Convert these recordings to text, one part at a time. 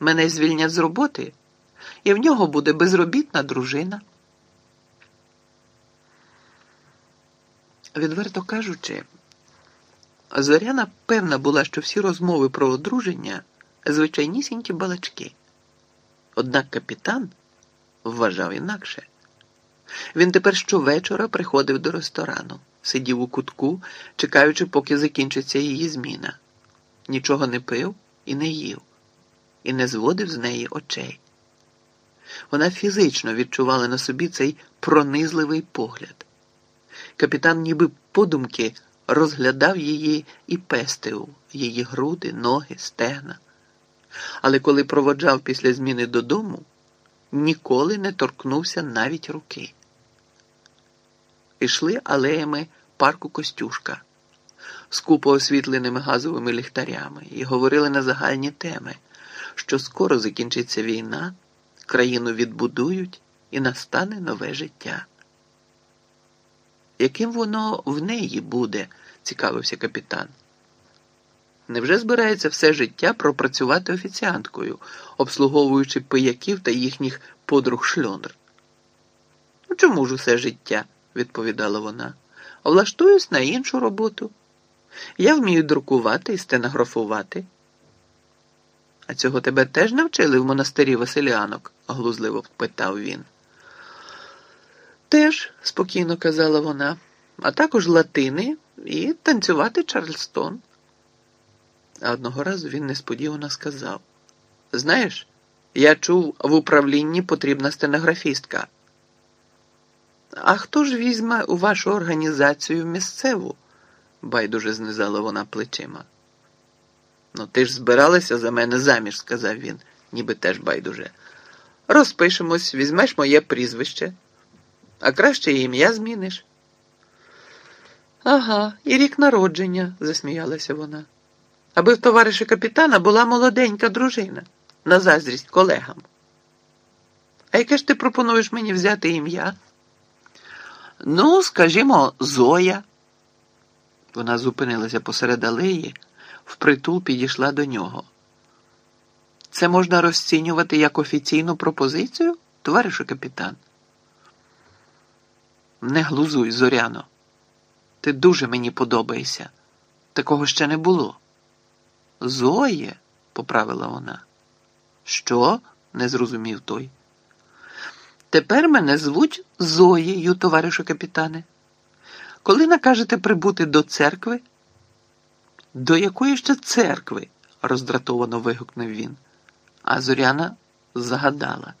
Мене звільнять з роботи, і в нього буде безробітна дружина. Відверто кажучи, Зоряна певна була, що всі розмови про одруження звичайнісінькі балачки. Однак капітан вважав інакше. Він тепер щовечора приходив до ресторану, сидів у кутку, чекаючи, поки закінчиться її зміна. Нічого не пив і не їв, і не зводив з неї очей. Вона фізично відчувала на собі цей пронизливий погляд. Капітан, ніби подумки, розглядав її і пестив її груди, ноги, стегна. Але коли проводжав після зміни додому, ніколи не торкнувся навіть руки. Ішли алеями парку Костюшка, скупо освітленими газовими ліхтарями, і говорили на загальні теми, що скоро закінчиться війна, країну відбудують і настане нове життя. Яким воно в неї буде, цікавився капітан. Невже збирається все життя пропрацювати офіціанткою, обслуговуючи пияків та їхніх подруг шльондр? Ну, чому ж усе життя? відповідала вона. Влаштуюсь на іншу роботу. Я вмію друкувати і стенографувати. А цього тебе теж навчили в монастирі Василіанок? глузливо питав він. Теж, спокійно казала вона, а також латини і танцювати Чарльстон. А одного разу він несподівано сказав: Знаєш, я чув, в управлінні потрібна стенографістка. А хто ж візьме у вашу організацію місцеву? байдуже знизала вона плечима. Ну, ти ж збиралася за мене заміж, сказав він, ніби теж байдуже. Розпишемось, візьмеш моє прізвище, а краще ім'я зміниш. Ага, і рік народження, засміялася вона. Аби в товариша капітана була молоденька дружина на заздрість колегам. А яке ж ти пропонуєш мені взяти ім'я? Ну, скажімо, Зоя. Вона зупинилася посеред алеї, впритул підійшла до нього. Це можна розцінювати як офіційну пропозицію, товаришу капітан? Не глузуй, Зоряно. Ти дуже мені подобаєшся. Такого ще не було. Зоє, поправила вона. Що? не зрозумів той. Тепер мене звуть Зоєю, товаришу капітане. Коли накажете прибути до церкви? До якої ще церкви? роздратовано вигукнув він. А Зоряна загадала,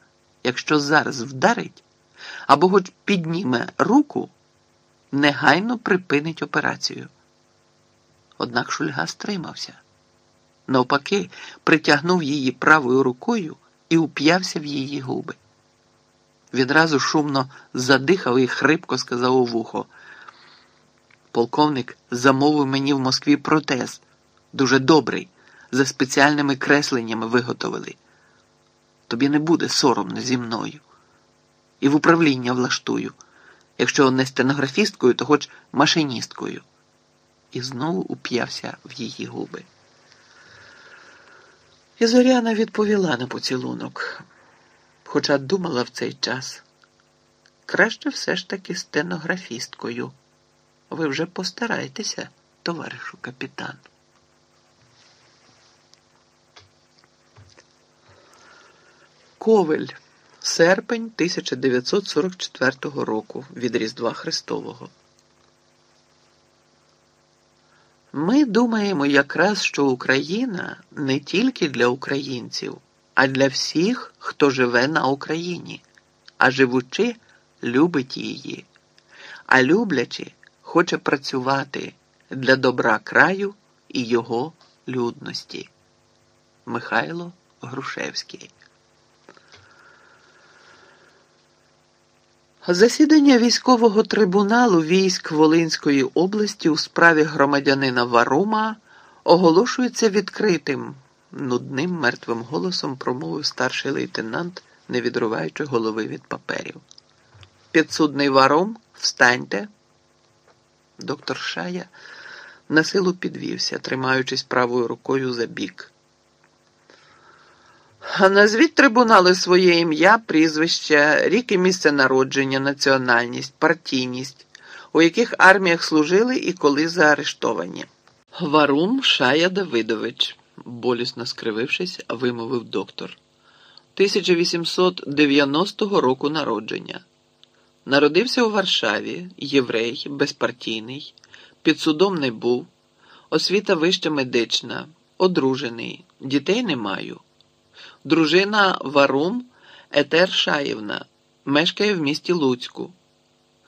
якщо зараз вдарить або хоч підніме руку, негайно припинить операцію. Однак Шульга стримався. Навпаки, притягнув її правою рукою і уп'явся в її губи. Відразу шумно задихав і хрипко сказав у вухо. Полковник замовив мені в Москві протез, дуже добрий, за спеціальними кресленнями виготовили. Тобі не буде соромно зі мною. І в управління влаштую, якщо не стенографісткою, то хоч машиністкою. І знову уп'явся в її губи. І Зоряна відповіла на поцілунок, хоча думала в цей час. Краще все ж таки стенографісткою. Ви вже постарайтеся, товаришу капітан. Ковель, серпень 1944 року від Різдва Христового. Ми думаємо якраз, що Україна не тільки для українців, а для всіх, хто живе на Україні, а живучи, любить її, а люблячи, хоче працювати для добра краю і його людності. Михайло Грушевський Засідання військового трибуналу військ Волинської області у справі громадянина Варума оголошується відкритим, нудним мертвим голосом промовив старший лейтенант, не відриваючи голови від паперів. Підсудний варум, встаньте. Доктор Шая на силу підвівся, тримаючись правою рукою за бік. Назвіть трибунали своє ім'я, прізвище, рік і місце народження, національність, партійність, у яких арміях служили і коли заарештовані. Варум Шая Давидович, болісно скривившись, вимовив доктор. 1890 року народження. Народився у Варшаві, єврей, безпартійний, під судом не був, освіта вища медична, одружений, дітей не маю. Дружина Варум Етер Шаївна мешкає в місті Луцьку.